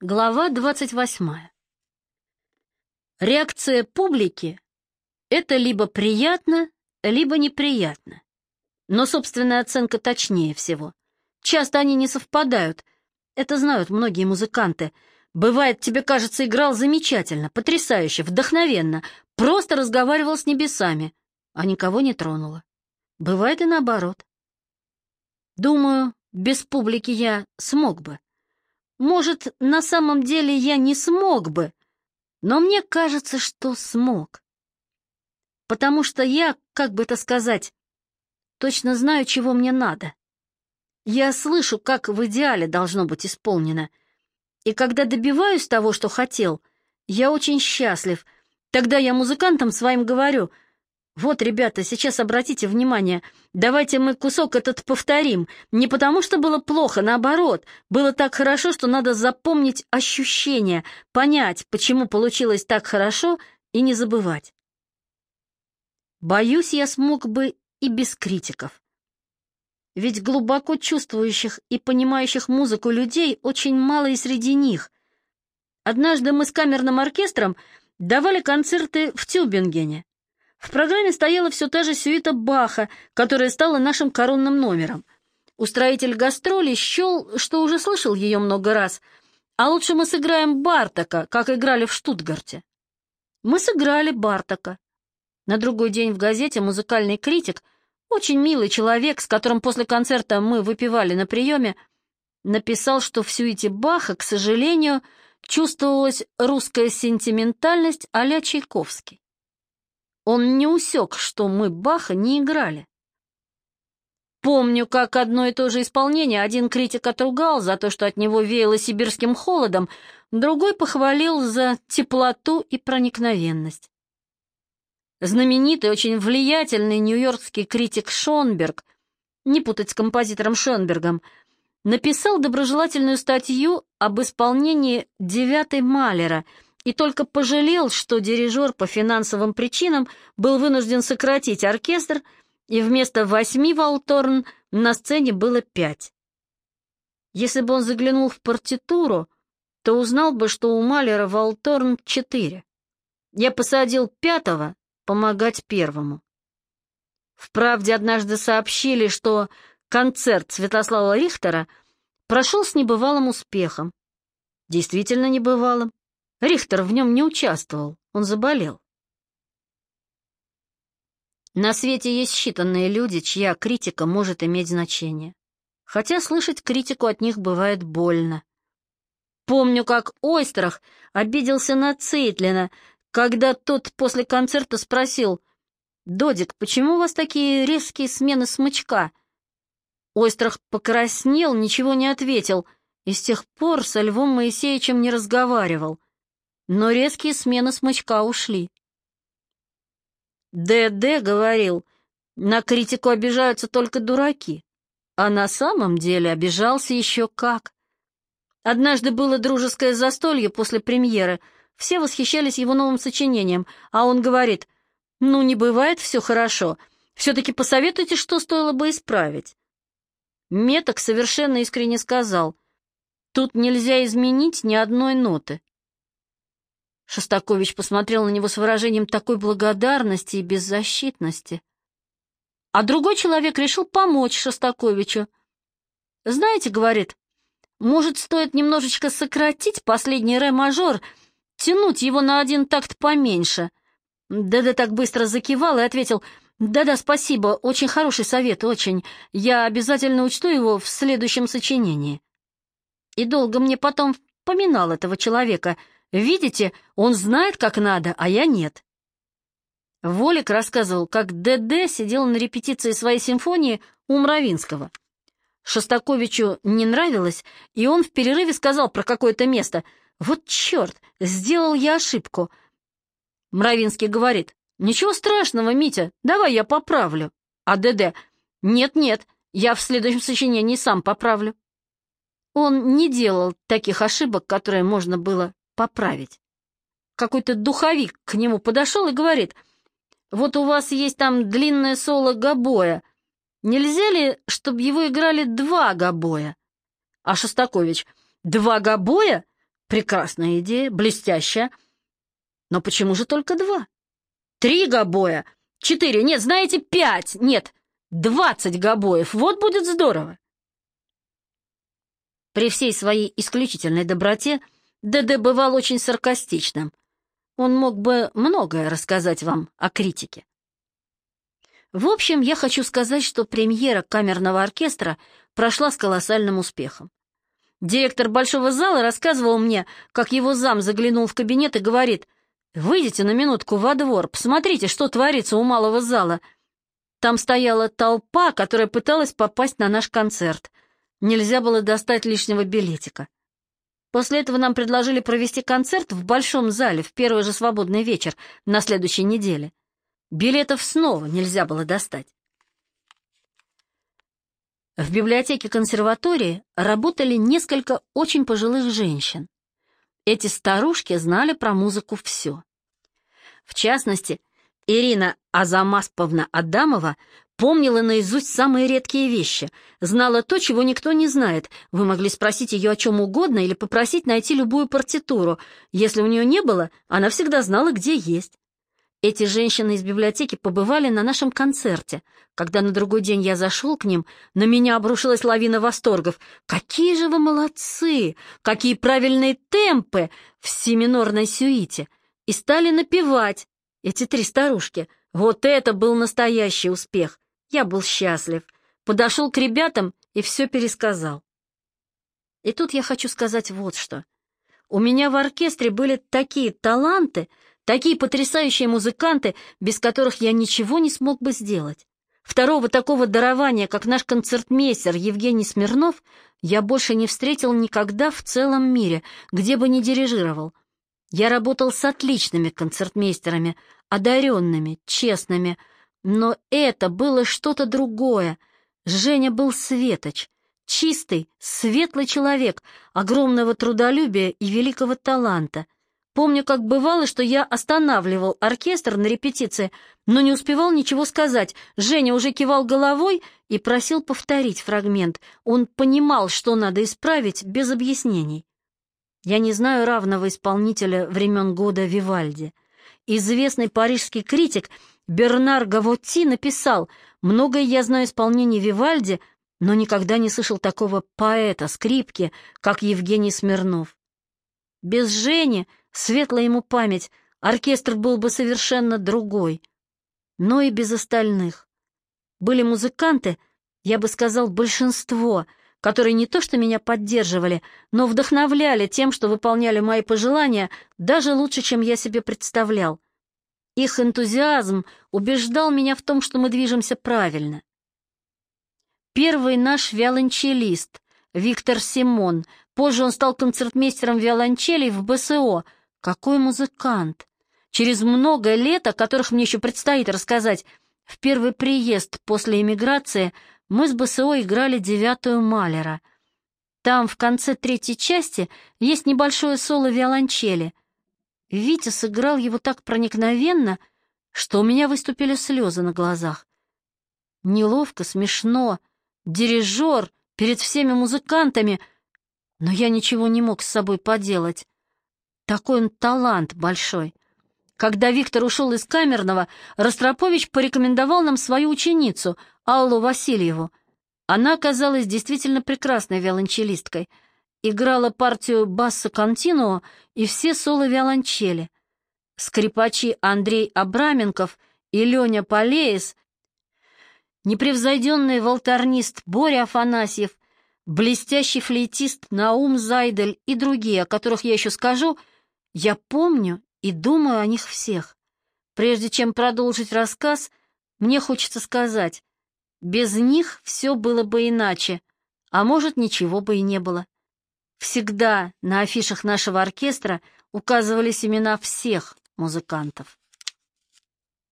Глава 28. Реакция публики — это либо приятно, либо неприятно. Но собственная оценка точнее всего. Часто они не совпадают. Это знают многие музыканты. Бывает, тебе кажется, играл замечательно, потрясающе, вдохновенно, просто разговаривал с небесами, а никого не тронуло. Бывает и наоборот. Думаю, без публики я смог бы. Может, на самом деле я не смог бы, но мне кажется, что смог. Потому что я, как бы это сказать, точно знаю, чего мне надо. Я слышу, как в идеале должно быть исполнено. И когда добиваюсь того, что хотел, я очень счастлив. Тогда я музыкантам своим говорю — вот, ребята, сейчас обратите внимание, давайте мы кусок этот повторим. Не потому, что было плохо, наоборот. Было так хорошо, что надо запомнить ощущения, понять, почему получилось так хорошо, и не забывать. Боюсь, я смог бы и без критиков. Ведь глубоко чувствующих и понимающих музыку людей очень мало и среди них. Однажды мы с камерным оркестром давали концерты в Тюбингене. В программе стояла все та же сюита Баха, которая стала нашим коронным номером. Устроитель гастролей счел, что уже слышал ее много раз, а лучше мы сыграем Бартака, как играли в Штутгарте. Мы сыграли Бартака. На другой день в газете музыкальный критик, очень милый человек, с которым после концерта мы выпивали на приеме, написал, что в сюите Баха, к сожалению, чувствовалась русская сентиментальность а-ля Чайковский. Он не усек, что мы Баха не играли. Помню, как одно и то же исполнение один критик отругал за то, что от него веяло сибирским холодом, другой похвалил за теплоту и проникновенность. Знаменитый, очень влиятельный нью-йоркский критик Шонберг, не путать с композитором Шонбергом, написал доброжелательную статью об исполнении «Девятой Малера», и только пожалел, что дирижер по финансовым причинам был вынужден сократить оркестр, и вместо восьми волторн на сцене было пять. Если бы он заглянул в партитуру, то узнал бы, что у Малера волторн четыре. Я посадил пятого помогать первому. В «Правде» однажды сообщили, что концерт Святослава Рихтера прошел с небывалым успехом. Действительно небывалым. Рихтер в нем не участвовал, он заболел. На свете есть считанные люди, чья критика может иметь значение. Хотя слышать критику от них бывает больно. Помню, как Ойстрах обиделся на Цейтлина, когда тот после концерта спросил, «Додик, почему у вас такие резкие смены смычка?» Ойстрах покраснел, ничего не ответил, и с тех пор со Львом Моисеевичем не разговаривал но резкие смены смычка ушли. ДД говорил, на критику обижаются только дураки, а на самом деле обижался еще как. Однажды было дружеское застолье после премьеры, все восхищались его новым сочинением, а он говорит, «Ну, не бывает все хорошо, все-таки посоветуйте, что стоило бы исправить». Меток совершенно искренне сказал, «Тут нельзя изменить ни одной ноты». Шостакович посмотрел на него с выражением такой благодарности и беззащитности. А другой человек решил помочь Шостаковичу. «Знаете, — говорит, — может, стоит немножечко сократить последний ре-мажор, тянуть его на один такт поменьше?» Дада так быстро закивал и ответил, «Да-да, спасибо, очень хороший совет, очень. Я обязательно учту его в следующем сочинении». И долго мне потом поминал этого человека — Видите, он знает, как надо, а я нет. Волик рассказывал, как ДД сидел на репетиции своей симфонии у Мравинского. Шостаковичу не нравилось, и он в перерыве сказал про какое-то место. «Вот черт, сделал я ошибку». Мравинский говорит, «Ничего страшного, Митя, давай я поправлю». А ДД, «Нет-нет, я в следующем сочинении сам поправлю». Он не делал таких ошибок, которые можно было поправить. Какой-то духовик к нему подошел и говорит, «Вот у вас есть там длинное соло гобоя. Нельзя ли, чтобы его играли два гобоя?» А Шостакович, «Два гобоя? Прекрасная идея, блестящая. Но почему же только два? Три гобоя, четыре, нет, знаете, пять, нет, двадцать гобоев, вот будет здорово. При всей своей исключительной доброте ДД бывал очень саркастичным. Он мог бы многое рассказать вам о критике. В общем, я хочу сказать, что премьера камерного оркестра прошла с колоссальным успехом. Директор большого зала рассказывал мне, как его зам заглянул в кабинет и говорит, «Выйдите на минутку во двор, посмотрите, что творится у малого зала». Там стояла толпа, которая пыталась попасть на наш концерт. Нельзя было достать лишнего билетика. После этого нам предложили провести концерт в большом зале в первый же свободный вечер на следующей неделе. Билетов снова нельзя было достать. В библиотеке консерватории работали несколько очень пожилых женщин. Эти старушки знали про музыку все. В частности, Ирина Азамасповна Адамова помнила наизусть самые редкие вещи, знала то, чего никто не знает. Вы могли спросить ее о чем угодно или попросить найти любую партитуру. Если у нее не было, она всегда знала, где есть. Эти женщины из библиотеки побывали на нашем концерте. Когда на другой день я зашел к ним, на меня обрушилась лавина восторгов. «Какие же вы молодцы! Какие правильные темпы в семинорной сюите!» И стали напевать, эти три старушки. Вот это был настоящий успех. Я был счастлив. Подошел к ребятам и все пересказал. И тут я хочу сказать вот что. У меня в оркестре были такие таланты, Такие потрясающие музыканты, без которых я ничего не смог бы сделать. Второго такого дарования, как наш концертмейстер Евгений Смирнов, я больше не встретил никогда в целом мире, где бы ни дирижировал. Я работал с отличными концертмейстерами, одаренными, честными, но это было что-то другое. Женя был светоч, чистый, светлый человек, огромного трудолюбия и великого таланта — Помню, как бывало, что я останавливал оркестр на репетиции, но не успевал ничего сказать. Женя уже кивал головой и просил повторить фрагмент. Он понимал, что надо исправить, без объяснений. Я не знаю равного исполнителя времен года Вивальди. Известный парижский критик Бернар Гавотти написал «Многое я знаю исполнение Вивальди, но никогда не слышал такого поэта скрипки, как Евгений Смирнов». Без Жени Светлая ему память, оркестр был бы совершенно другой. Но и без остальных. Были музыканты, я бы сказал, большинство, которые не то что меня поддерживали, но вдохновляли тем, что выполняли мои пожелания даже лучше, чем я себе представлял. Их энтузиазм убеждал меня в том, что мы движемся правильно. Первый наш виолончелист, Виктор Симон, позже он стал концертмейстером виолончелей в БСО — какой музыкант! Через много лет, о которых мне еще предстоит рассказать, в первый приезд после эмиграции мы с БСО играли девятую Малера. Там в конце третьей части есть небольшое соло виолончели. Витя сыграл его так проникновенно, что у меня выступили слезы на глазах. Неловко, смешно, дирижер перед всеми музыкантами, но я ничего не мог с собой поделать. Такой он талант большой. Когда Виктор ушел из камерного, Ростропович порекомендовал нам свою ученицу, Аллу Васильеву. Она оказалась действительно прекрасной виолончелисткой. Играла партию басса континуо и все соло виолончели. Скрипачи Андрей Абраменков и Леня Полеис, непревзойденный волторнист Боря Афанасьев, блестящий флейтист Наум Зайдель и другие, о которых я еще скажу — я помню и думаю о них всех. Прежде чем продолжить рассказ, мне хочется сказать, без них все было бы иначе, а может, ничего бы и не было. Всегда на афишах нашего оркестра указывались имена всех музыкантов.